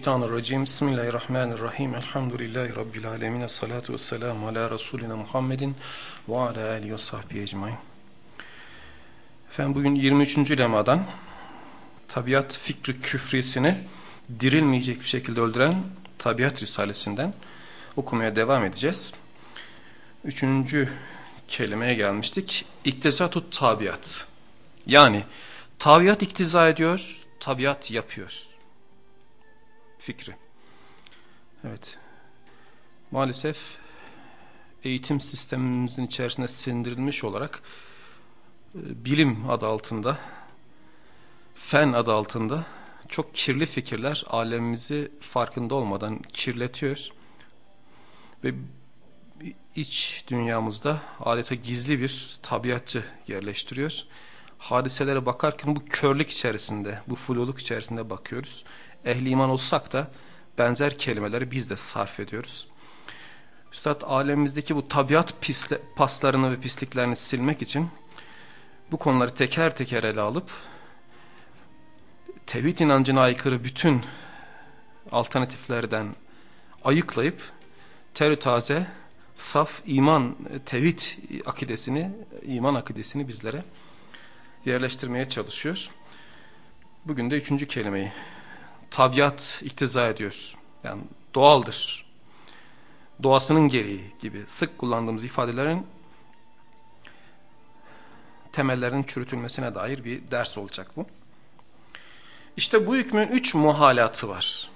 Mineşşeytanirracim. Bismillahirrahmanirrahim. Elhamdülillahi rabbil alamin. Salatu vesselamu ala resulina Muhammedin ve ala alihi ve sahbihi ecmaîn. Efendim bugün 23. lemadan tabiat fikri küfriyesini dirilmeyecek bir şekilde öldüren Tabiat Risalesinden okumaya devam edeceğiz. Üçüncü kelimeye gelmiştik. İktizatut tabiat. Yani tabiat iktiza ediyor, tabiat yapıyor. Fikri. Evet. Maalesef eğitim sistemimizin içerisine sindirilmiş olarak e, bilim adı altında, fen adı altında çok kirli fikirler alemimizi farkında olmadan kirletiyor. Ve iç dünyamızda adeta gizli bir tabiatçı yerleştiriyor. Hadiselere bakarken bu körlük içerisinde, bu fluluk içerisinde bakıyoruz. Ehli iman olsak da benzer kelimeleri biz de sarf ediyoruz. Üstad alemimizdeki bu tabiat pisle, paslarını ve pisliklerini silmek için bu konuları teker teker ele alıp tevhid inancına aykırı bütün alternatiflerden ayıklayıp terü taze saf iman, tevhid akidesini, iman akidesini bizlere yerleştirmeye çalışıyor. Bugün de üçüncü kelimeyi tabiat iktiza ediyor. Yani doğaldır. Doğasının gereği gibi sık kullandığımız ifadelerin temellerinin çürütülmesine dair bir ders olacak bu. İşte bu hükmün üç muhalatı var.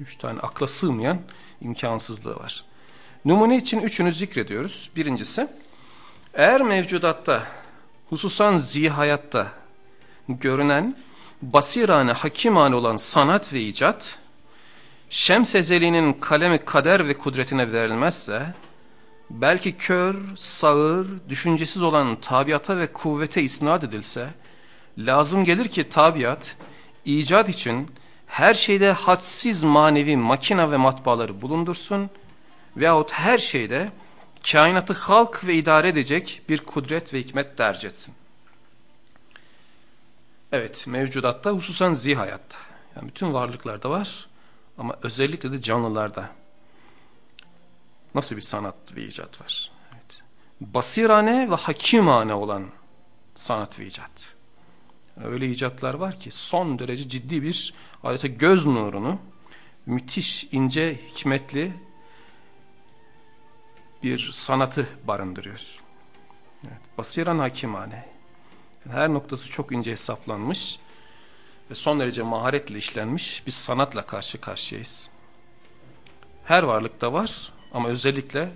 Üç tane akla sığmayan imkansızlığı var. Numune için üçünü zikrediyoruz. Birincisi, eğer mevcudatta, hususan zihayatta görünen, basirane, hakimane olan sanat ve icat, Şems ezeliğinin kalemi kader ve kudretine verilmezse, belki kör, sağır, düşüncesiz olan tabiata ve kuvvete isnat edilse, lazım gelir ki tabiat, icat için her şeyde hadsiz manevi makina ve matbaaları bulundursun veyahut her şeyde kainatı halk ve idare edecek bir kudret ve hikmet derc etsin. Evet mevcudatta hususan zihayatta yani bütün varlıklarda var ama özellikle de canlılarda nasıl bir sanat ve icat var. Evet. Basirane ve hakimane olan sanat ve icat. Öyle icatlar var ki son derece ciddi bir adeta göz nurunu müthiş, ince, hikmetli bir sanatı barındırıyor. Evet, basiran hakimane. Her noktası çok ince hesaplanmış ve son derece maharetle işlenmiş bir sanatla karşı karşıyayız. Her varlıkta var ama özellikle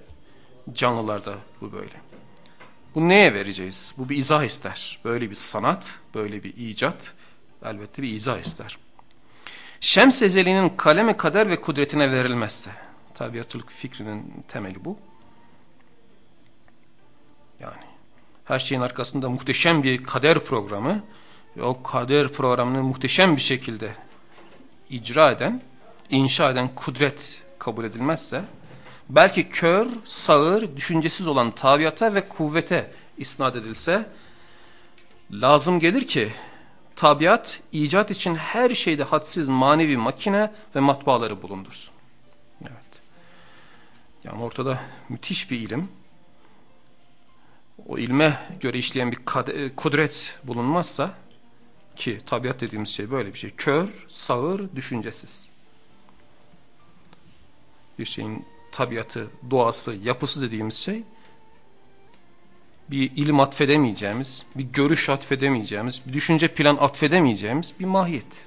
canlılarda bu böyle. Bu neye vereceğiz? Bu bir izah ister. Böyle bir sanat, böyle bir icat elbette bir izah ister. Şems ezeliğinin kalemi kader ve kudretine verilmezse, tabiatçılık fikrinin temeli bu. Yani her şeyin arkasında muhteşem bir kader programı ve o kader programını muhteşem bir şekilde icra eden, inşa eden kudret kabul edilmezse, belki kör, sağır, düşüncesiz olan tabiata ve kuvvete isnat edilse, lazım gelir ki tabiat icat için her şeyde hadsiz manevi makine ve matbaaları bulundursun. Evet. Yani ortada müthiş bir ilim. O ilme göre işleyen bir kudret bulunmazsa ki tabiat dediğimiz şey böyle bir şey. Kör, sağır, düşüncesiz. Bir şeyin tabiatı, doğası, yapısı dediğimiz şey bir ilim atfedemeyeceğimiz, bir görüş atfedemeyeceğimiz, bir düşünce plan atfedemeyeceğimiz bir mahiyet.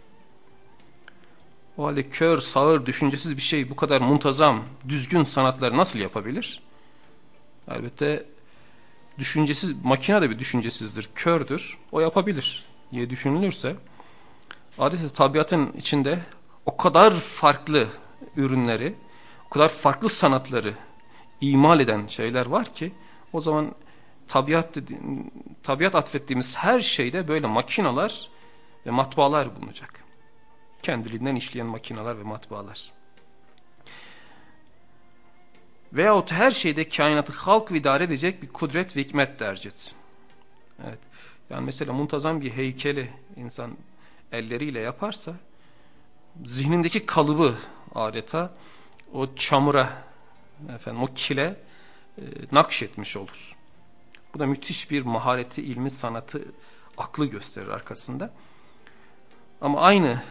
O halde kör, sağır, düşüncesiz bir şey bu kadar muntazam, düzgün sanatları nasıl yapabilir? Elbette düşüncesiz, makine de bir düşüncesizdir, kördür, o yapabilir diye düşünülürse, adeta tabiatın içinde o kadar farklı ürünleri, o kadar farklı sanatları imal eden şeyler var ki, o zaman tabiat, tabiat atfettiğimiz her şeyde böyle makinalar ve matbaalar bulunacak. Kendiliğinden işleyen makinalar ve matbaalar. Veyahut her şeyde kainatı halk idare edecek bir kudret ve hikmet derc etsin. Evet. Yani mesela muntazam bir heykeli insan elleriyle yaparsa zihnindeki kalıbı adeta o çamura, efendim o kile e, nakşetmiş olur. Bu da müthiş bir mahareti, ilmi, sanatı, aklı gösterir arkasında. Ama aynı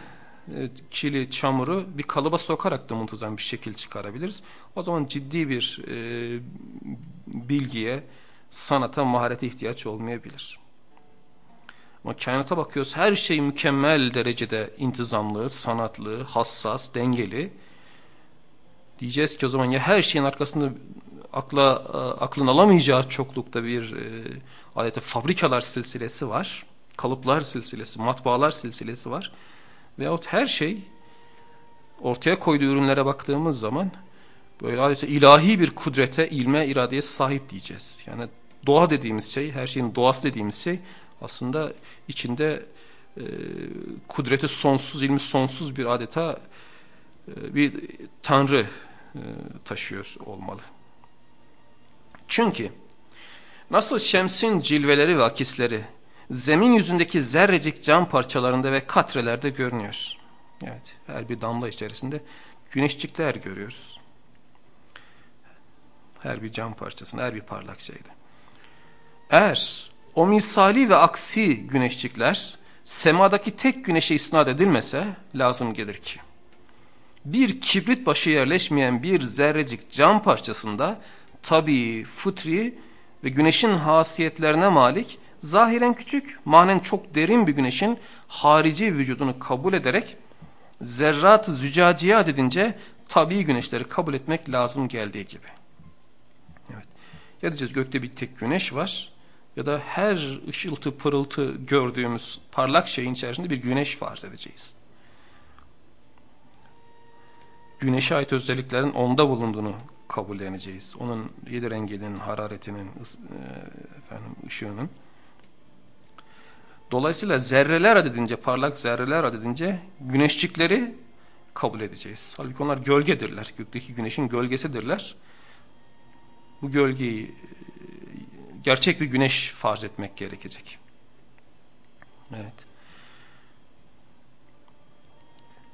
kili, çamuru bir kalıba sokarak da muntazam bir şekil çıkarabiliriz. O zaman ciddi bir e, bilgiye, sanata, maharete ihtiyaç olmayabilir. Ama kainata bakıyoruz her şey mükemmel derecede intizamlı, sanatlı, hassas, dengeli. Diyeceğiz ki o zaman ya her şeyin arkasında akla aklın alamayacağı çoklukta bir e, adeta fabrikalar silsilesi var. Kalıplar silsilesi, matbaalar silsilesi var. Veyahut her şey ortaya koyduğu ürünlere baktığımız zaman böyle adeta ilahi bir kudrete, ilme, iradeye sahip diyeceğiz. Yani doğa dediğimiz şey, her şeyin doğası dediğimiz şey aslında içinde e, kudreti sonsuz, ilmi sonsuz bir adeta e, bir tanrı e, taşıyor olmalı. Çünkü nasıl şemsin cilveleri ve akisleri zemin yüzündeki zerrecik cam parçalarında ve katrelerde görünüyor. Evet, her bir damla içerisinde güneşçikler görüyoruz. Her bir cam parçasında, her bir parlak şeyde. Eğer o misali ve aksi güneşçikler semadaki tek güneşe isnat edilmese lazım gelir ki. Bir kibrit başı yerleşmeyen bir zerrecik cam parçasında tabii, fıtri ve güneşin hasiyetlerine malik zahiren küçük, manen çok derin bir güneşin harici vücudunu kabul ederek zerrat-ı zücaciyat edince tabii güneşleri kabul etmek lazım geldiği gibi. Evet. Ya diyeceğiz gökte bir tek güneş var ya da her ışıltı pırıltı gördüğümüz parlak şeyin içerisinde bir güneş farz edeceğiz. Güneşe ait özelliklerin onda bulunduğunu kabulleneceğiz. Onun yedi renginin, hararetinin, e, efendim, ışığının. Dolayısıyla zerreler adedince, parlak zerreler adedince güneşçikleri kabul edeceğiz. Halbuki onlar gölgedirler. Gökteki güneşin gölgesidirler. Bu gölgeyi gerçek bir güneş farz etmek gerekecek. Evet.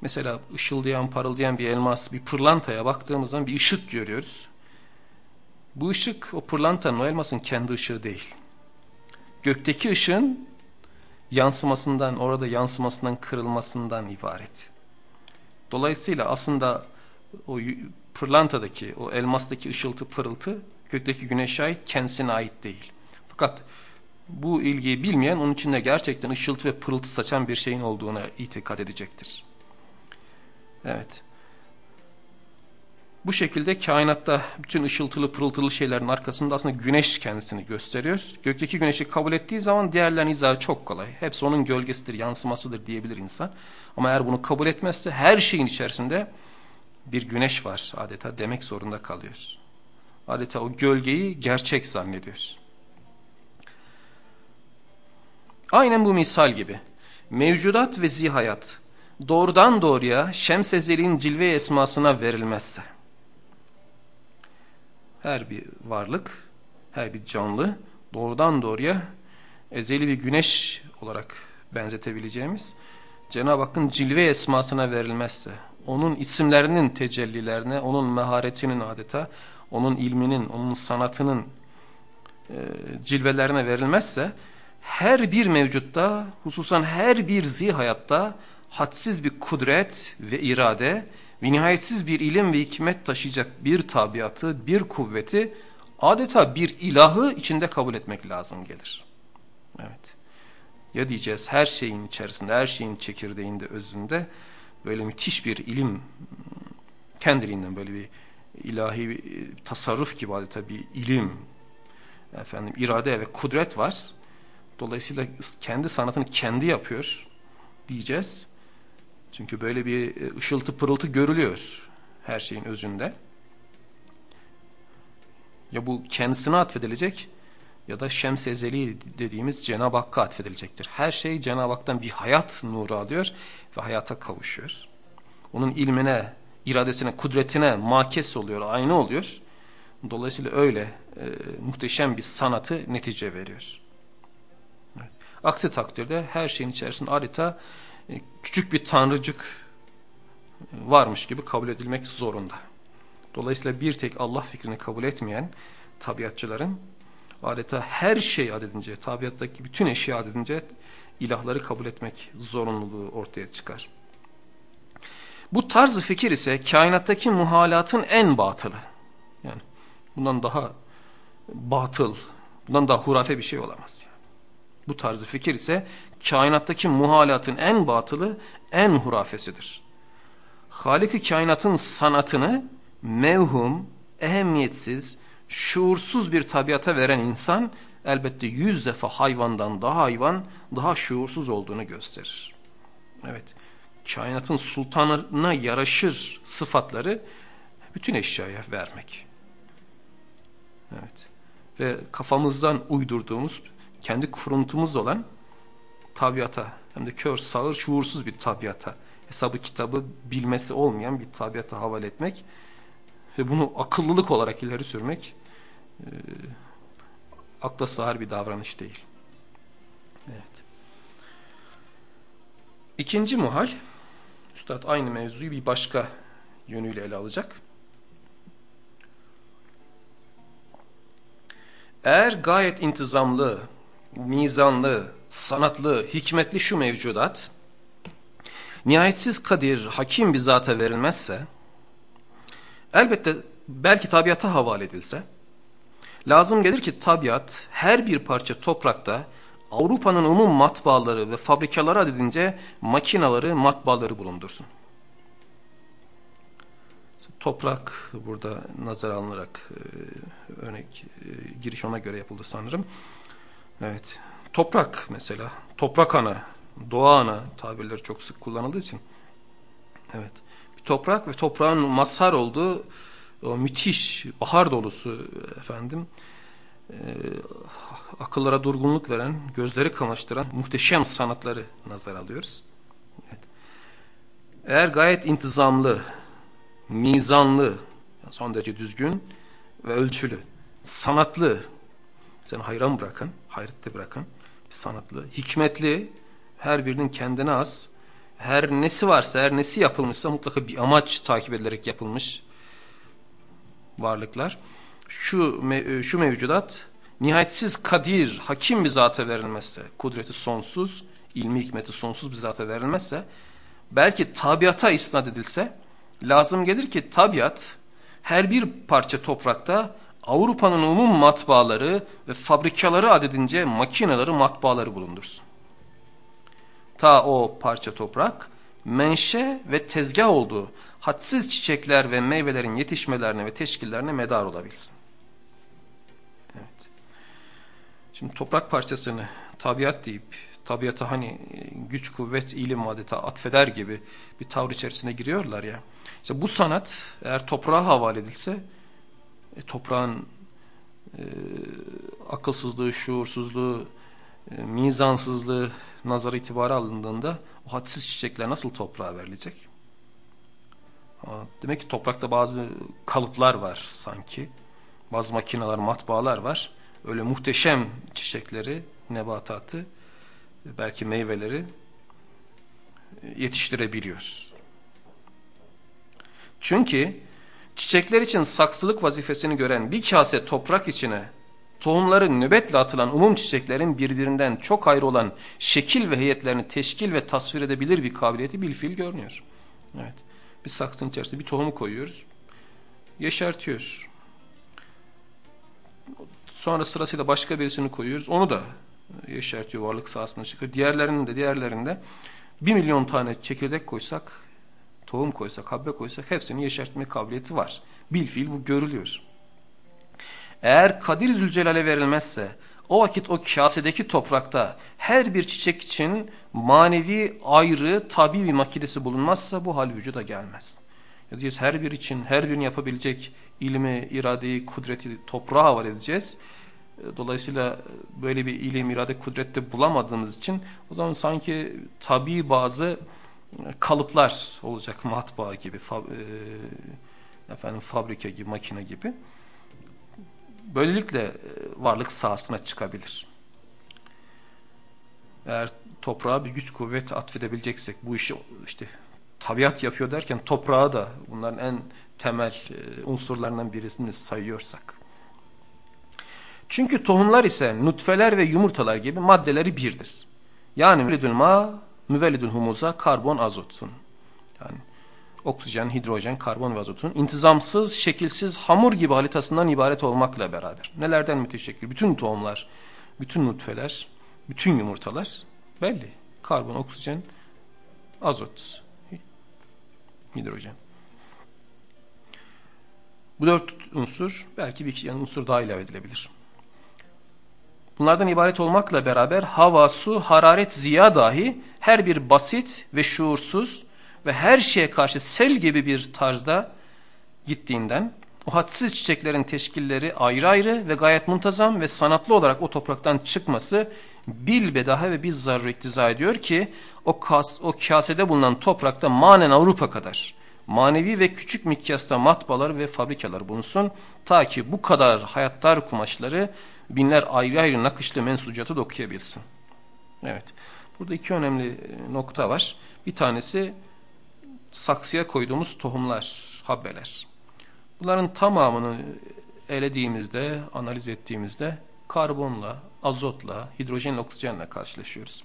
Mesela ışıldayan, parıldayan bir elmas, bir pırlantaya baktığımız zaman bir ışık görüyoruz. Bu ışık o pırlantanın, o elmasın kendi ışığı değil. Gökteki ışığın yansımasından, orada yansımasından kırılmasından ibaret. Dolayısıyla aslında o pırlantadaki, o elmastaki ışıltı, pırıltı gökteki güneşe ait, kendisine ait değil. Fakat bu ilgiyi bilmeyen onun içinde gerçekten ışıltı ve pırıltı saçan bir şeyin olduğuna itikad edecektir. Evet. Bu şekilde kainatta bütün ışıltılı pırıltılı şeylerin arkasında aslında güneş kendisini gösteriyor. Gökteki güneşi kabul ettiği zaman diğerlerin izahı çok kolay. Hepsi onun gölgesidir, yansımasıdır diyebilir insan. Ama eğer bunu kabul etmezse her şeyin içerisinde bir güneş var adeta demek zorunda kalıyor. Adeta o gölgeyi gerçek zannediyor. Aynen bu misal gibi. Mevcudat ve zihayat doğrudan doğruya Şemsezeli'nin cilve esmasına verilmezse her bir varlık, her bir canlı doğrudan doğruya ezeli bir güneş olarak benzetebileceğimiz Cenab-ı Hakk'ın cilve esmasına verilmezse, onun isimlerinin tecellilerine, onun meharetinin adeta, onun ilminin, onun sanatının e, cilvelerine verilmezse, her bir mevcutta, hususan her bir zihayatta hadsiz bir kudret ve irade ve nihayetsiz bir ilim ve hikmet taşıyacak bir tabiatı, bir kuvveti adeta bir ilahı içinde kabul etmek lazım gelir. Evet. Ya diyeceğiz her şeyin içerisinde, her şeyin çekirdeğinde, özünde böyle müthiş bir ilim kendiliğinden böyle bir ilahi bir tasarruf gibi adeta bir ilim, efendim irade ve kudret var. Dolayısıyla kendi sanatını kendi yapıyor diyeceğiz. Çünkü böyle bir e, ışıltı pırıltı görülüyor her şeyin özünde. Ya bu kendisine atfedilecek ya da şems ezeli dediğimiz Cenab-ı Hakk'a atfedilecektir. Her şey Cenab-ı Hak'tan bir hayat nuru alıyor ve hayata kavuşuyor. Onun ilmine, iradesine, kudretine makes oluyor, aynı oluyor. Dolayısıyla öyle e, muhteşem bir sanatı netice veriyor. Aksi takdirde her şeyin içerisinde adeta küçük bir tanrıcık varmış gibi kabul edilmek zorunda. Dolayısıyla bir tek Allah fikrini kabul etmeyen tabiatçıların adeta her şey adedince, tabiattaki bütün eşya adedince ilahları kabul etmek zorunluluğu ortaya çıkar. Bu tarz fikir ise kainattaki muhalatın en batılı. Yani bundan daha batıl, bundan daha hurafe bir şey olamaz. Yani. Bu tarzı fikir ise kainattaki muhalatın en batılı, en hurafesidir. Halik-i kainatın sanatını mevhum, ehemmiyetsiz, şuursuz bir tabiata veren insan elbette yüz defa hayvandan daha hayvan, daha şuursuz olduğunu gösterir. Evet, kainatın sultanına yaraşır sıfatları bütün eşyaya vermek. Evet. Ve kafamızdan uydurduğumuz, kendi kuruntumuz olan tabiata, hem de kör, sağır, şuursuz bir tabiata, hesabı kitabı bilmesi olmayan bir tabiata havale etmek ve bunu akıllılık olarak ileri sürmek e, akla sığar bir davranış değil. Evet. İkinci muhal, Üstad aynı mevzuyu bir başka yönüyle ele alacak. Eğer gayet intizamlı, mizanlı, sanatlı, hikmetli şu mevcudat, nihayetsiz kadir, hakim bir zata verilmezse, elbette belki tabiata havale edilse, lazım gelir ki tabiat her bir parça toprakta Avrupa'nın umum matbaaları ve fabrikaları adedince makinaları, matbaaları bulundursun. Toprak burada nazar alınarak e, örnek e, giriş ona göre yapıldı sanırım. Evet. Toprak mesela. Toprak ana, doğa ana tabirleri çok sık kullanıldığı için. Evet. Toprak ve toprağın mazhar olduğu o müthiş bahar dolusu efendim e, akıllara durgunluk veren, gözleri kamaştıran muhteşem sanatları nazar alıyoruz. Evet. Eğer gayet intizamlı, mizanlı, son derece düzgün ve ölçülü, sanatlı, seni hayran bırakın, hayrette bırakın, sanatlı, hikmetli, her birinin kendine az, her nesi varsa, her nesi yapılmışsa mutlaka bir amaç takip edilerek yapılmış varlıklar. Şu, şu mevcudat nihayetsiz kadir, hakim bir zata verilmezse, kudreti sonsuz, ilmi hikmeti sonsuz bir zata verilmezse, belki tabiata isnat edilse, lazım gelir ki tabiat her bir parça toprakta Avrupa'nın umum matbaaları ve fabrikaları adedince makineleri, matbaaları bulundursun. Ta o parça toprak menşe ve tezgah olduğu hadsiz çiçekler ve meyvelerin yetişmelerine ve teşkillerine medar olabilsin. Evet. Şimdi toprak parçasını tabiat deyip tabiata hani güç, kuvvet, ilim adeta atfeder gibi bir tavır içerisine giriyorlar ya. İşte bu sanat eğer toprağa havale edilse e, toprağın e, akılsızlığı, şuursuzluğu, e, mizansızlığı nazara itibarı alındığında o hadsiz çiçekler nasıl toprağa verilecek? Demek ki toprakta bazı kalıplar var sanki. Bazı makineler, matbaalar var. Öyle muhteşem çiçekleri, nebatatı, belki meyveleri yetiştirebiliyoruz. Çünkü çiçekler için saksılık vazifesini gören bir kase toprak içine tohumları nöbetle atılan umum çiçeklerin birbirinden çok ayrı olan şekil ve heyetlerini teşkil ve tasvir edebilir bir kabiliyeti bilfil görünüyor. Evet. Bir saksının içerisinde bir tohumu koyuyoruz. Yeşertiyoruz. Sonra sırasıyla başka birisini koyuyoruz. Onu da yeşertiyor varlık sahasına çıkıyor. Diğerlerinin de diğerlerinde bir milyon tane çekirdek koysak, tohum koysak, habbe koysak hepsinin yeşertme kabiliyeti var. Bilfil bu görülüyor. Eğer Kadir Zülcelal'e verilmezse o vakit o kasedeki toprakta her bir çiçek için manevi ayrı tabi bir makinesi bulunmazsa bu hal vücuda gelmez. Diyeceğiz her bir için her birini yapabilecek ilmi, iradeyi, kudreti toprağa havale edeceğiz. Dolayısıyla böyle bir ilim, irade, kudrette bulamadığımız için o zaman sanki tabi bazı kalıplar olacak matbaa gibi, fab, e, efendim fabrika gibi, makine gibi böylelikle e, varlık sahasına çıkabilir. Eğer toprağa bir güç kuvvet atfedebileceksek bu işi işte tabiat yapıyor derken toprağı da bunların en temel e, unsurlarından birisini sayıyorsak. Çünkü tohumlar ise nutfeler ve yumurtalar gibi maddeleri birdir. Yani müvelidül ma, müvelidül humuza, karbon, azotun. Yani oksijen, hidrojen, karbon ve azotun intizamsız, şekilsiz, hamur gibi halitasından ibaret olmakla beraber. Nelerden müteşekkil? Bütün tohumlar, bütün nutfeler, bütün yumurtalar belli. Karbon, oksijen, azot, hidrojen. Bu dört unsur belki bir iki unsur daha ilave edilebilir. Bunlardan ibaret olmakla beraber hava, su, hararet, ziya dahi her bir basit ve şuursuz ve her şeye karşı sel gibi bir tarzda gittiğinden o hadsiz çiçeklerin teşkilleri ayrı ayrı ve gayet muntazam ve sanatlı olarak o topraktan çıkması bilbedahe ve bizzarru iktiza ediyor ki o, kas, o kasede bulunan toprakta manen Avrupa kadar manevi ve küçük mikyasta matbalar ve fabrikalar bulunsun. Ta ki bu kadar hayattar kumaşları binler ayrı ayrı nakışlı mensucatı dokuyabilsin. Evet. Burada iki önemli e, nokta var. Bir tanesi saksıya koyduğumuz tohumlar, habbeler. Bunların tamamını elediğimizde, analiz ettiğimizde karbonla, azotla, hidrojenle, oksijenle karşılaşıyoruz.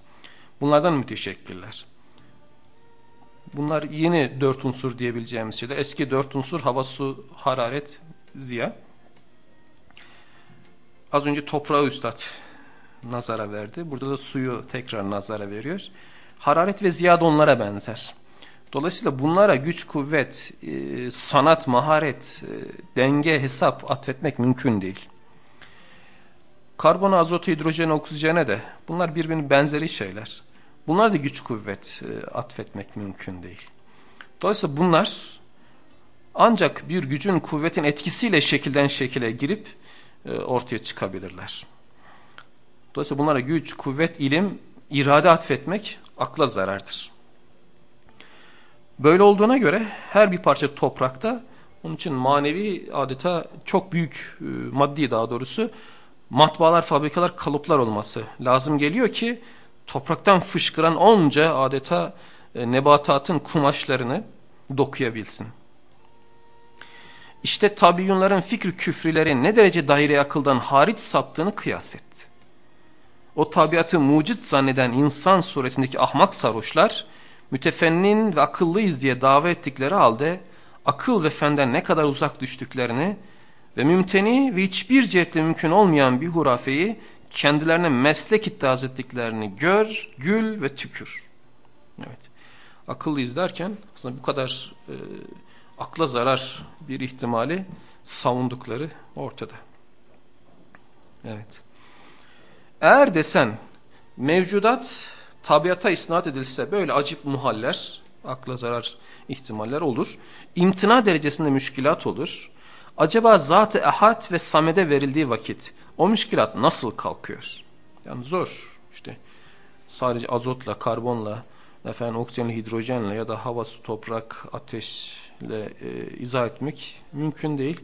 Bunlardan müteşekkiller. Bunlar yeni dört unsur diyebileceğimiz şeyler. Eski dört unsur hava, su, hararet, ziya. Az önce toprağı üstad nazara verdi. Burada da suyu tekrar nazara veriyor. Hararet ve ziya da onlara benzer. Dolayısıyla bunlara güç, kuvvet, e, sanat, maharet, e, denge, hesap atfetmek mümkün değil. Karbon, azot, hidrojen, oksijene de bunlar birbirinin benzeri şeyler. Bunlar da güç, kuvvet e, atfetmek mümkün değil. Dolayısıyla bunlar ancak bir gücün, kuvvetin etkisiyle şekilden şekile girip ortaya çıkabilirler. Dolayısıyla bunlara güç, kuvvet, ilim, irade atfetmek akla zarardır. Böyle olduğuna göre her bir parça toprakta onun için manevi adeta çok büyük e, maddi daha doğrusu matbaalar, fabrikalar, kalıplar olması lazım geliyor ki topraktan fışkıran onca adeta e, nebatatın kumaşlarını dokuyabilsin. İşte tabiyyunların fikri küfrileri ne derece daire akıldan hariç saptığını kıyas et. O tabiatı mucit zanneden insan suretindeki ahmak sarhoşlar mütefennin ve akıllıyız diye dava ettikleri halde akıl ve fenden ne kadar uzak düştüklerini ve mümteni ve hiçbir cihetle mümkün olmayan bir hurafeyi kendilerine meslek iddiaz ettiklerini gör, gül ve tükür. Evet. Akıllıyız derken aslında bu kadar e, akla zarar bir ihtimali savundukları ortada. Evet. Eğer desen mevcudat tabiata isnat edilse böyle acip muhaller, akla zarar ihtimaller olur. İmtina derecesinde müşkilat olur. Acaba zat-ı ehad ve samede verildiği vakit o müşkilat nasıl kalkıyor? Yani zor. İşte sadece azotla, karbonla, efendim oksijenle, hidrojenle ya da hava, su, toprak, ateşle e, izah etmek mümkün değil.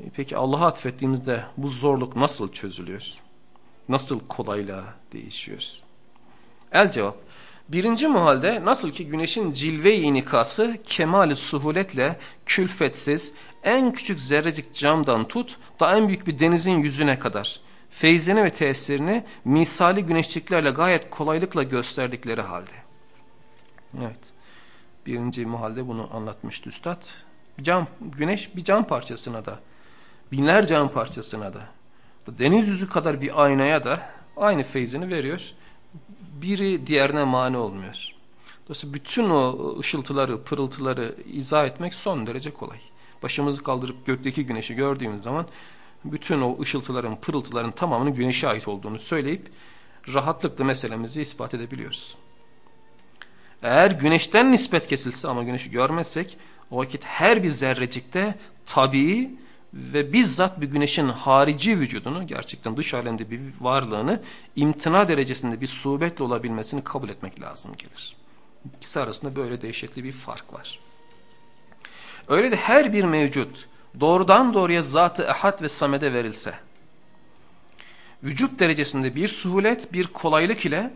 E, peki Allah'a atfettiğimizde bu zorluk nasıl çözülüyor? Nasıl kolayla değişiyor? El cevap. Birinci muhalde nasıl ki güneşin cilve-i inikası kemali suhuletle külfetsiz en küçük zerrecik camdan tut da en büyük bir denizin yüzüne kadar feyzini ve tesirini misali güneşçiklerle gayet kolaylıkla gösterdikleri halde. Evet. Birinci muhalde bunu anlatmıştı üstad. Cam, güneş bir cam parçasına da binler cam parçasına da deniz yüzü kadar bir aynaya da aynı feyzini veriyor biri diğerine mani olmuyor. Dolayısıyla bütün o ışıltıları, pırıltıları izah etmek son derece kolay. Başımızı kaldırıp gökteki güneşi gördüğümüz zaman bütün o ışıltıların, pırıltıların tamamının güneşe ait olduğunu söyleyip rahatlıkla meselemizi ispat edebiliyoruz. Eğer güneşten nispet kesilse ama güneşi görmezsek o vakit her bir zerrecikte tabii ve bizzat bir güneşin harici vücudunu gerçekten dış alemde bir varlığını imtina derecesinde bir subetle olabilmesini kabul etmek lazım gelir. İkisi arasında böyle dehşetli bir fark var. Öyle de her bir mevcut doğrudan doğruya zatı ehad ve samede verilse vücut derecesinde bir suhulet, bir kolaylık ile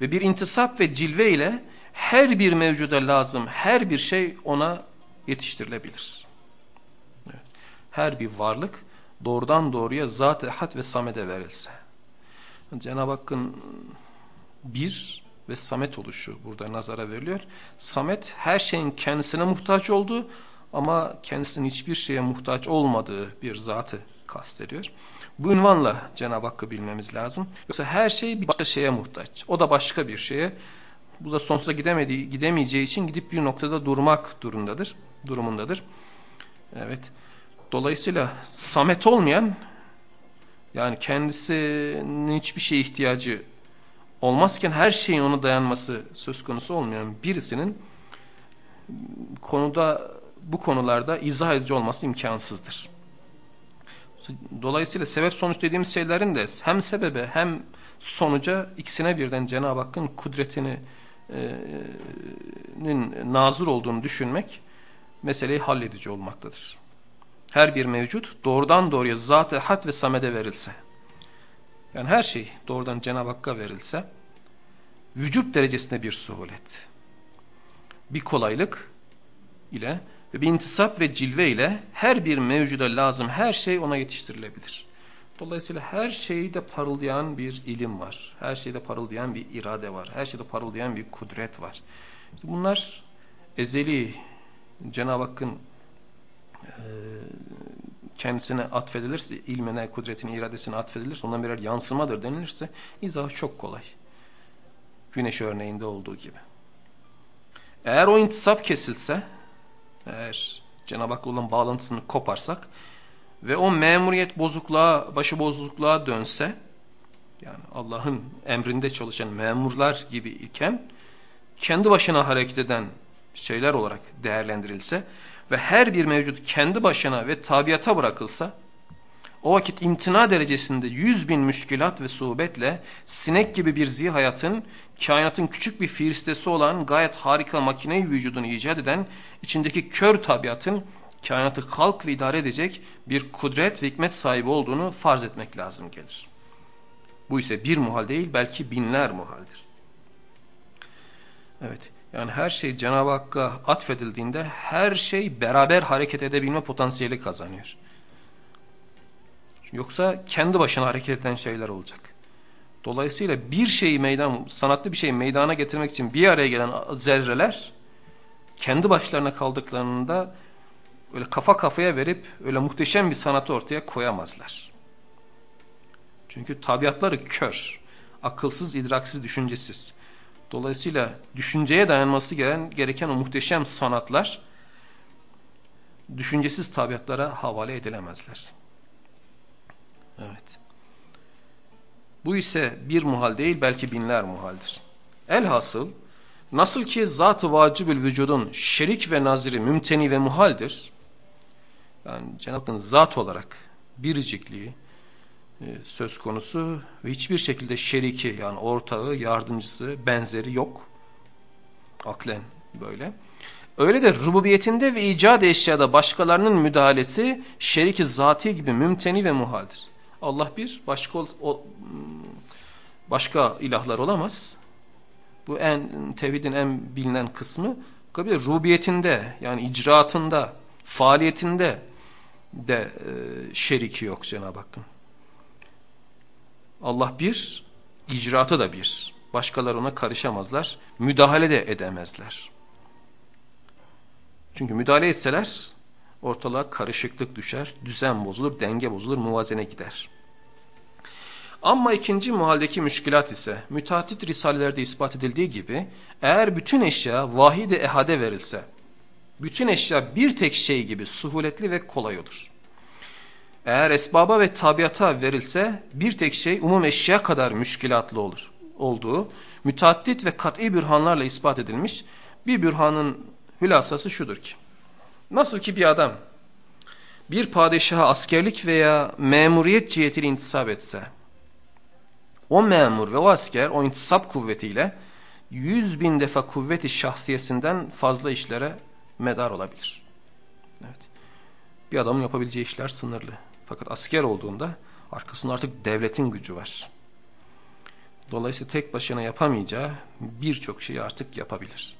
ve bir intisap ve cilve ile her bir mevcuda lazım, her bir şey ona yetiştirilebilir. Her bir varlık doğrudan doğruya zat-ı had ve samede verilse. Cenab-ı Hakk'ın bir ve samet oluşu burada nazara veriliyor. Samet her şeyin kendisine muhtaç olduğu ama kendisinin hiçbir şeye muhtaç olmadığı bir zatı kastediyor. Bu ünvanla Cenab-ı Hakk'ı bilmemiz lazım. Yoksa her şey bir başka şeye muhtaç. O da başka bir şeye. Bu da sonsuza gidemediği, gidemeyeceği için gidip bir noktada durmak durumundadır. durumundadır. Evet. Dolayısıyla samet olmayan yani kendisinin hiçbir şeye ihtiyacı olmazken her şeyin ona dayanması söz konusu olmayan birisinin konuda bu konularda izah edici olması imkansızdır. Dolayısıyla sebep sonuç dediğimiz şeylerin de hem sebebe hem sonuca ikisine birden Cenab-ı Hakk'ın kudretinin nazır olduğunu düşünmek meseleyi halledici olmaktadır. Her bir mevcut doğrudan doğruya zat-ı had ve samede verilse yani her şey doğrudan Cenab-ı Hakk'a verilse vücut derecesinde bir suhulet bir kolaylık ile ve bir intisap ve cilve ile her bir mevcuda lazım her şey ona yetiştirilebilir. Dolayısıyla her şeyde parıldayan bir ilim var. Her şeyde parıldayan bir irade var. Her şeyde parıldayan bir kudret var. Bunlar ezeli Cenab-ı Hakk'ın kendisine atfedilirse, ilmine, kudretine, iradesine atfedilirse, ondan birer yansımadır denilirse izahı çok kolay. Güneş örneğinde olduğu gibi. Eğer o intisap kesilse, eğer Cenab-ı Hak'la olan bağlantısını koparsak ve o memuriyet bozukluğa, başı bozukluğa dönse, yani Allah'ın emrinde çalışan memurlar gibi iken, kendi başına hareket eden şeyler olarak değerlendirilse ve her bir mevcut kendi başına ve tabiata bırakılsa, o vakit imtina derecesinde yüz bin müşkilat ve suhubetle sinek gibi bir zihayatın, kainatın küçük bir firistesi olan gayet harika makineyi vücudunu icat eden, içindeki kör tabiatın kainatı halk ve idare edecek bir kudret ve hikmet sahibi olduğunu farz etmek lazım gelir. Bu ise bir muhal değil belki binler muhaldir. Evet yani her şey Cenab-ı Hakk'a atfedildiğinde her şey beraber hareket edebilme potansiyeli kazanıyor. Yoksa kendi başına hareket eden şeyler olacak. Dolayısıyla bir şeyi meydan, sanatlı bir şeyi meydana getirmek için bir araya gelen zerreler kendi başlarına kaldıklarında öyle kafa kafaya verip öyle muhteşem bir sanatı ortaya koyamazlar. Çünkü tabiatları kör, akılsız, idraksiz, düşüncesiz. Dolayısıyla düşünceye dayanması gereken, gereken o muhteşem sanatlar düşüncesiz tabiatlara havale edilemezler. Evet. Bu ise bir muhal değil belki binler muhaldir. Elhasıl nasıl ki zat-ı vacibül vücudun şerik ve naziri mümteni ve muhaldir. Yani Cenab-ı zat olarak biricikliği söz konusu ve hiçbir şekilde şeriki yani ortağı, yardımcısı, benzeri yok. Aklen böyle. Öyle de rububiyetinde ve icat eşyada başkalarının müdahalesi şeriki zati gibi mümteni ve muhaldir. Allah bir, başka o, başka ilahlar olamaz. Bu en tevhidin en bilinen kısmı. Tabi rubiyetinde yani icraatında, faaliyetinde de e, şeriki yok Cenab-ı Hakk'ın. Allah bir, icraatı da bir. Başkaları ona karışamazlar, müdahale de edemezler. Çünkü müdahale etseler ortalığa karışıklık düşer, düzen bozulur, denge bozulur, muvazene gider. Ama ikinci muhaldeki müşkilat ise müteaddit risalelerde ispat edildiği gibi eğer bütün eşya vahide ehade verilse, bütün eşya bir tek şey gibi suhuletli ve kolay olur. Eğer esbaba ve tabiata verilse bir tek şey umum eşya kadar müşkilatlı olur. Olduğu müteaddit ve kat'i bürhanlarla ispat edilmiş bir bürhanın hülasası şudur ki. Nasıl ki bir adam bir padişaha askerlik veya memuriyet cihetiyle intisap etse, o memur ve o asker o intisap kuvvetiyle yüz bin defa kuvveti şahsiyesinden fazla işlere medar olabilir. Evet. Bir adamın yapabileceği işler sınırlı. Fakat asker olduğunda arkasında artık devletin gücü var. Dolayısıyla tek başına yapamayacağı birçok şeyi artık yapabilir.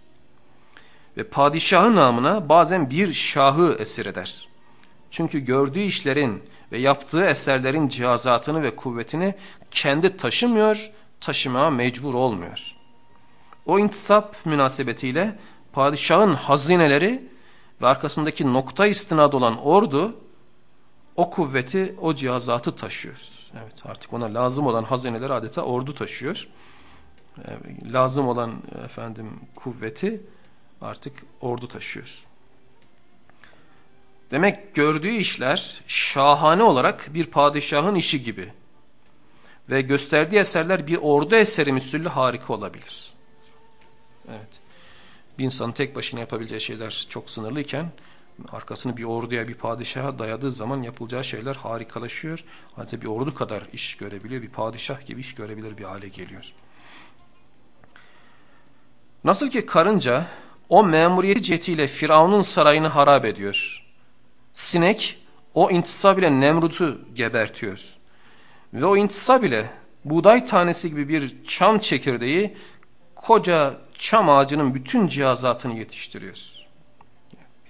Ve padişahın namına bazen bir şahı esir eder. Çünkü gördüğü işlerin ve yaptığı eserlerin cihazatını ve kuvvetini kendi taşımıyor, taşımaya mecbur olmuyor. O intisap münasebetiyle padişahın hazineleri ve arkasındaki nokta istinad olan ordu o kuvveti, o cihazatı taşıyor. Evet artık ona lazım olan hazineler adeta ordu taşıyor. Lazım olan efendim kuvveti artık ordu taşıyor. Demek gördüğü işler şahane olarak bir padişahın işi gibi. Ve gösterdiği eserler bir ordu eseri müsüllü harika olabilir. Evet. Bir insanın tek başına yapabileceği şeyler çok sınırlıyken arkasını bir orduya bir padişaha dayadığı zaman yapılacağı şeyler harikalaşıyor. Hatta bir ordu kadar iş görebiliyor. Bir padişah gibi iş görebilir bir hale geliyor. Nasıl ki karınca o memuriyeti cihetiyle Firavun'un sarayını harap ediyor. Sinek o intisab ile Nemrut'u gebertiyor. Ve o intisab ile buğday tanesi gibi bir çam çekirdeği koca çam ağacının bütün cihazatını yetiştiriyoruz.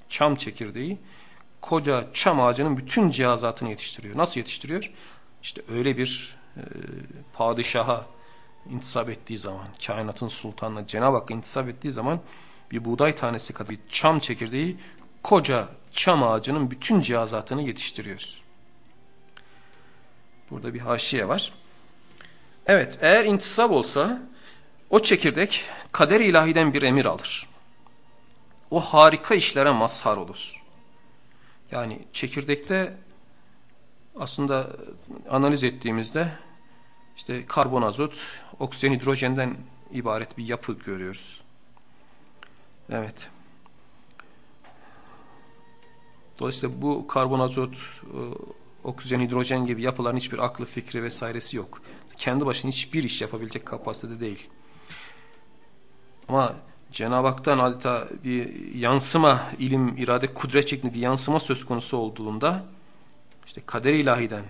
Çam çekirdeği koca çam ağacının bütün cihazatını yetiştiriyor. Nasıl yetiştiriyor? İşte öyle bir e, padişaha intisap ettiği zaman, kainatın sultanına Cenab-ı Hakk'a intisap ettiği zaman bir buğday tanesi kadar bir çam çekirdeği koca çam ağacının bütün cihazatını yetiştiriyoruz. Burada bir haşiye var. Evet eğer intisap olsa o çekirdek kader ilahiden bir emir alır. O harika işlere mazhar olur. Yani çekirdekte aslında analiz ettiğimizde işte karbon, azot, oksijen, hidrojenden ibaret bir yapı görüyoruz. Evet. Dolayısıyla bu karbon, azot, e, oksijen, hidrojen gibi yapıların hiçbir aklı, fikri vesairesi yok. Kendi başına hiçbir iş yapabilecek kapasitede değil. Ama Cenab-ı Hak'tan adeta bir yansıma, ilim, irade, kudret şeklinde bir yansıma söz konusu olduğunda işte kader ilahiden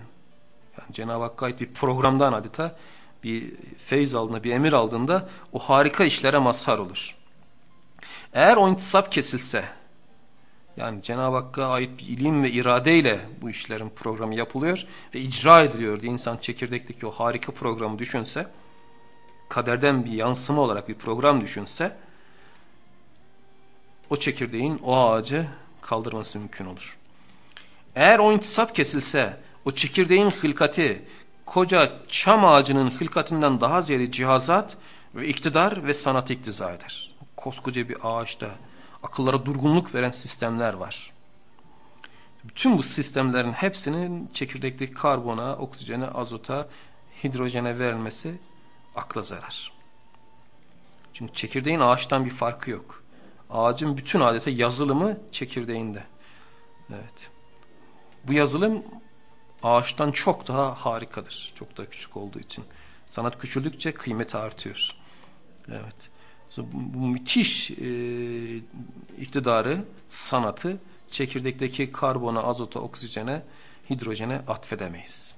yani Cenab-ı Hakk'a ait bir programdan adeta bir feyz aldığında, bir emir aldığında o harika işlere mazhar olur. Eğer o intisap kesilse yani Cenab-ı Hakk'a ait bir ilim ve iradeyle bu işlerin programı yapılıyor ve icra ediliyor diye insan çekirdekteki o harika programı düşünse, kaderden bir yansıma olarak bir program düşünse, o çekirdeğin o ağacı kaldırması mümkün olur. Eğer o intisap kesilse, o çekirdeğin hılkati, koca çam ağacının hılkatinden daha ziyade cihazat ve iktidar ve sanat iktiza eder. Koskoca bir ağaçta akıllara durgunluk veren sistemler var. Bütün bu sistemlerin hepsinin çekirdekteki karbona, oksijene, azota, hidrojene verilmesi akla zarar. Çünkü çekirdeğin ağaçtan bir farkı yok. Ağacın bütün adeta yazılımı çekirdeğinde. Evet. Bu yazılım ağaçtan çok daha harikadır. Çok daha küçük olduğu için. Sanat küçüldükçe kıymeti artıyor. Evet bu müthiş e, iktidarı, sanatı çekirdekteki karbona, azota, oksijene, hidrojene atfedemeyiz.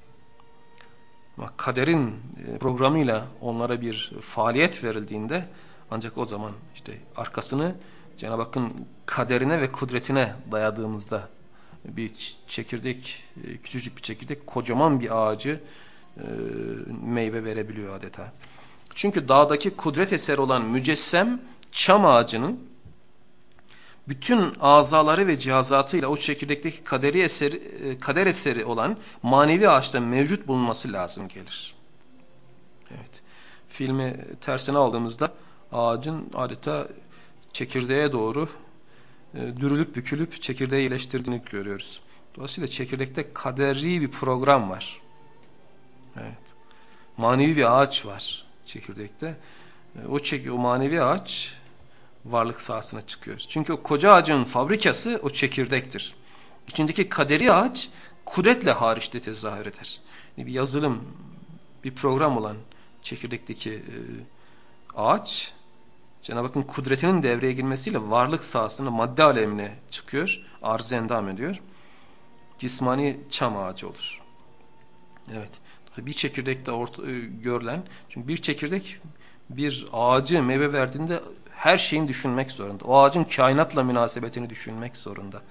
Ama kaderin e, programıyla onlara bir faaliyet verildiğinde ancak o zaman işte arkasını Cenab-ı Hakk'ın kaderine ve kudretine dayadığımızda bir çekirdek, e, küçücük bir çekirdek kocaman bir ağacı e, meyve verebiliyor adeta. Çünkü dağdaki kudret eseri olan mücessem çam ağacının bütün azaları ve cihazatıyla o çekirdekteki kaderi eseri, e, kader eseri olan manevi ağaçta mevcut bulunması lazım gelir. Evet. Filmi tersine aldığımızda ağacın adeta çekirdeğe doğru e, dürülüp bükülüp çekirdeği iyileştirdiğini görüyoruz. Dolayısıyla çekirdekte kaderi bir program var. Evet. Manevi bir ağaç var çekirdekte. E, o, çek, o manevi ağaç varlık sahasına çıkıyor. Çünkü o koca ağacın fabrikası o çekirdektir. İçindeki kaderi ağaç kudretle hariçte tezahür eder. Yani bir yazılım, bir program olan çekirdekteki e, ağaç Cenab-ı Hakk'ın kudretinin devreye girmesiyle varlık sahasına madde alemine çıkıyor, arz endam ediyor. Cismani çam ağacı olur. Evet. Bir çekirdekte orta, e, görülen, çünkü bir çekirdek bir ağacı meyve verdiğinde her şeyin düşünmek zorunda. O ağacın kainatla münasebetini düşünmek zorunda.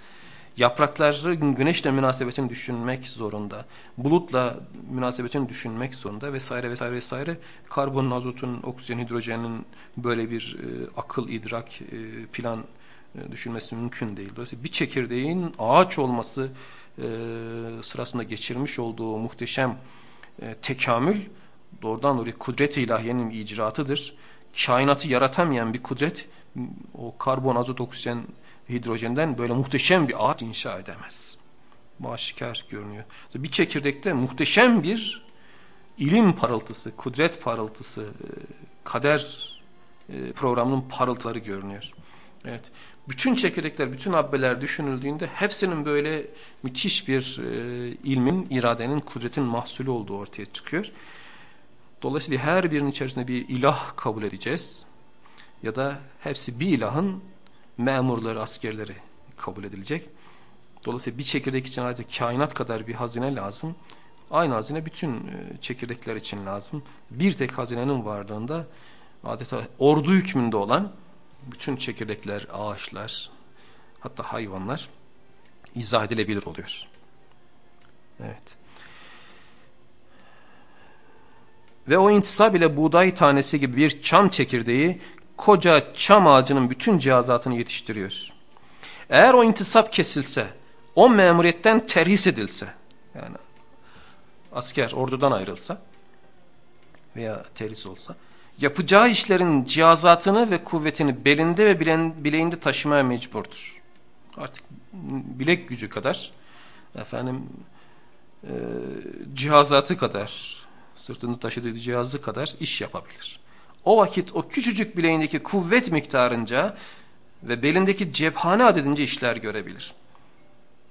Yaprakların güneşle münasebetini düşünmek zorunda. Bulutla münasebetini düşünmek zorunda vesaire vesaire vesaire. Karbonun, azotun, oksijen, hidrojenin böyle bir e, akıl, idrak, e, plan e, düşünmesi mümkün değil. Dolayısıyla bir çekirdeğin ağaç olması e, sırasında geçirmiş olduğu muhteşem e, tekamül doğrudan oraya kudret ilahiyenin icraatıdır. Kainatı yaratamayan bir kudret o karbon, azot, oksijen, hidrojenden böyle muhteşem bir ağaç inşa edemez. Bu aşikar görünüyor. Bir çekirdekte muhteşem bir ilim parıltısı, kudret parıltısı, e, kader e, programının parıltıları görünüyor. Evet. Bütün çekirdekler, bütün abbeler düşünüldüğünde hepsinin böyle müthiş bir e, ilmin, iradenin, kudretin mahsulü olduğu ortaya çıkıyor. Dolayısıyla her birinin içerisinde bir ilah kabul edeceğiz. Ya da hepsi bir ilahın memurları, askerleri kabul edilecek. Dolayısıyla bir çekirdek için adeta kainat kadar bir hazine lazım. Aynı hazine bütün e, çekirdekler için lazım. Bir tek hazinenin varlığında adeta ordu hükmünde olan bütün çekirdekler, ağaçlar, hatta hayvanlar izah edilebilir oluyor. Evet. Ve o intisab ile buğday tanesi gibi bir çam çekirdeği koca çam ağacının bütün cihazatını yetiştiriyor. Eğer o intisap kesilse, o memuriyetten terhis edilse, yani asker ordudan ayrılsa veya terhis olsa, yapacağı işlerin cihazatını ve kuvvetini belinde ve bileğinde taşımaya mecburdur. Artık bilek gücü kadar, efendim e, cihazatı kadar, sırtında taşıdığı cihazı kadar iş yapabilir. O vakit o küçücük bileğindeki kuvvet miktarınca ve belindeki cephane adedince işler görebilir.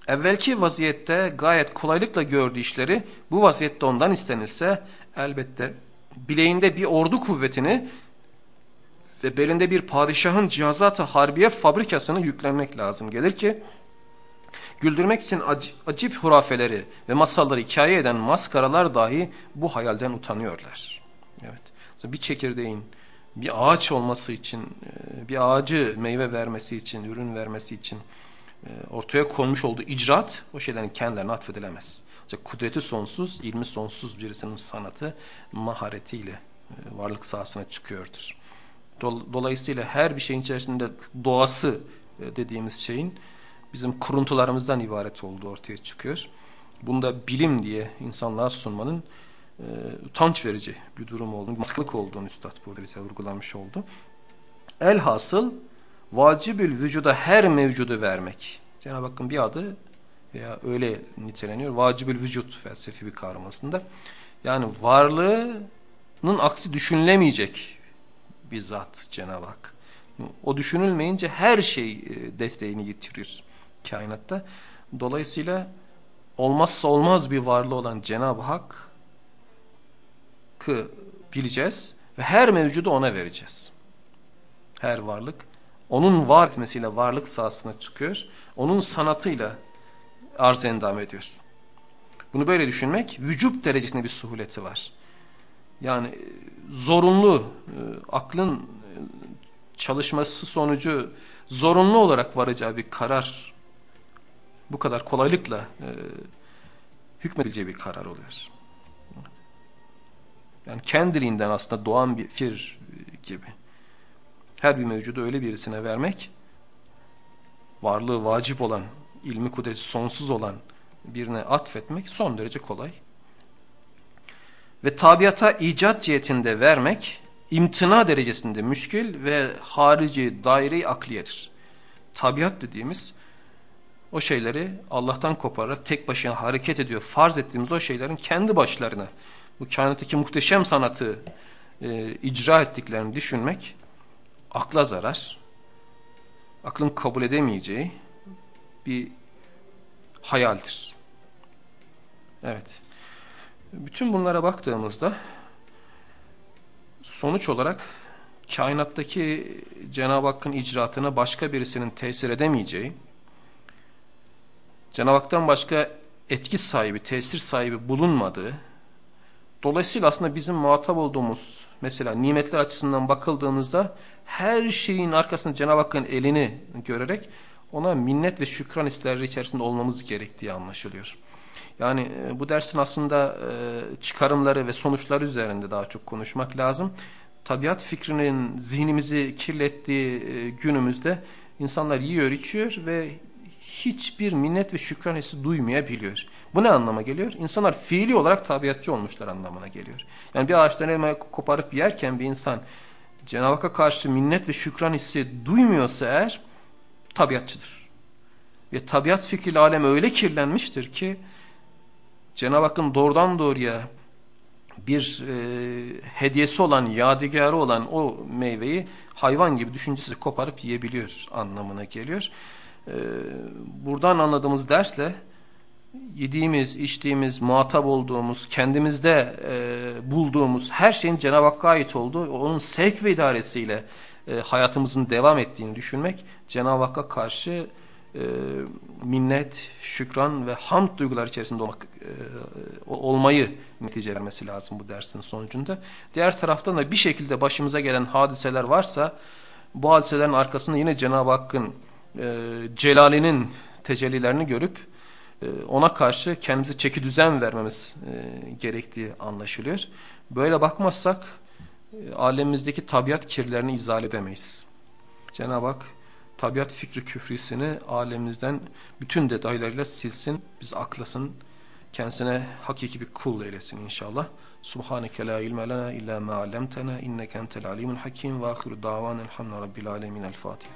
Evvelki vaziyette gayet kolaylıkla gördüğü işleri bu vaziyette ondan istenilse elbette bileğinde bir ordu kuvvetini ve belinde bir padişahın cihazatı harbiye fabrikasını yüklenmek lazım gelir ki güldürmek için ac acip hurafeleri ve masalları hikaye eden maskaralar dahi bu hayalden utanıyorlar. Evet bir çekirdeğin bir ağaç olması için, e, bir ağacı meyve vermesi için, ürün vermesi için e, ortaya konmuş olduğu icraat o şeylerin kendilerine atfedilemez. Kudreti sonsuz, ilmi sonsuz birisinin sanatı maharetiyle e, varlık sahasına çıkıyordur. Dolayısıyla her bir şeyin içerisinde doğası dediğimiz şeyin bizim kuruntularımızdan ibaret olduğu ortaya çıkıyor. Bunda bilim diye insanlığa sunmanın e, utanç verici bir durum olduğunu, maskılık olduğunu Üstad burada bize vurgulamış oldu. Elhasıl vacibül vücuda her mevcudu vermek. Cenab-ı Hakk'ın bir adı veya öyle niteleniyor. Vacibül vücut felsefi bir kavram aslında. Yani varlığının aksi düşünülemeyecek bir zat Cenab-ı Hak. O düşünülmeyince her şey e, desteğini yitiriyor kainatta. Dolayısıyla olmazsa olmaz bir varlığı olan Cenab-ı Hak hakkı bileceğiz ve her mevcudu ona vereceğiz. Her varlık onun var etmesiyle varlık sahasına çıkıyor. Onun sanatıyla arz endam ediyor. Bunu böyle düşünmek vücut derecesinde bir suhuleti var. Yani e, zorunlu e, aklın e, çalışması sonucu zorunlu olarak varacağı bir karar bu kadar kolaylıkla hükmedileceği bir karar oluyor. Yani kendiliğinden aslında doğan bir fir gibi. Her bir mevcudu öyle birisine vermek, varlığı vacip olan, ilmi kudreti sonsuz olan birine atfetmek son derece kolay. Ve tabiata icat cihetinde vermek, imtina derecesinde müşkil ve harici daire-i akliyedir. Tabiat dediğimiz o şeyleri Allah'tan kopararak tek başına hareket ediyor. Farz ettiğimiz o şeylerin kendi başlarına bu kainattaki muhteşem sanatı e, icra ettiklerini düşünmek akla zarar. Aklın kabul edemeyeceği bir hayaldir. Evet. Bütün bunlara baktığımızda sonuç olarak kainattaki Cenab-ı Hakk'ın icraatına başka birisinin tesir edemeyeceği, Cenab-ı Hak'tan başka etki sahibi, tesir sahibi bulunmadığı Dolayısıyla aslında bizim muhatap olduğumuz mesela nimetler açısından bakıldığımızda her şeyin arkasında Cenab-ı Hakk'ın elini görerek ona minnet ve şükran hisleri içerisinde olmamız gerektiği anlaşılıyor. Yani e, bu dersin aslında e, çıkarımları ve sonuçları üzerinde daha çok konuşmak lazım. Tabiat fikrinin zihnimizi kirlettiği e, günümüzde insanlar yiyor içiyor ve hiçbir minnet ve şükran hissi duymayabiliyor. Bu ne anlama geliyor? İnsanlar fiili olarak tabiatçı olmuşlar anlamına geliyor. Yani bir ağaçtan elma koparıp yerken bir insan Cenab-ı Hakk'a karşı minnet ve şükran hissi duymuyorsa eğer tabiatçıdır. Ve tabiat fikriyle alem öyle kirlenmiştir ki Cenab-ı Hakk'ın doğrudan doğruya bir e, hediyesi olan, yadigarı olan o meyveyi hayvan gibi düşüncesi koparıp yiyebiliyor anlamına geliyor. E, buradan anladığımız dersle yediğimiz, içtiğimiz, muhatap olduğumuz, kendimizde e, bulduğumuz her şeyin Cenab-ı Hakk'a ait olduğu, onun sevk ve idaresiyle e, hayatımızın devam ettiğini düşünmek, Cenab-ı Hakk'a karşı e, minnet, şükran ve hamd duygular içerisinde olmak, e, olmayı netice vermesi lazım bu dersin sonucunda. Diğer taraftan da bir şekilde başımıza gelen hadiseler varsa bu hadiselerin arkasında yine Cenab-ı Hakk'ın e, celalinin tecellilerini görüp e, ona karşı kendimize çeki düzen vermemiz e, gerektiği anlaşılıyor. Böyle bakmazsak e, alemimizdeki tabiat kirlerini izah edemeyiz. Cenab-ı Hak tabiat fikri küfrüsünü alemimizden bütün detaylarıyla silsin, biz aklasın, kendisine hakiki bir kul eylesin inşallah. Subhaneke la ilme lena illa ma allamtana inneke entel alimul hakim ve ahiru davan elhamdülillahi rabbil alamin el Fatiha.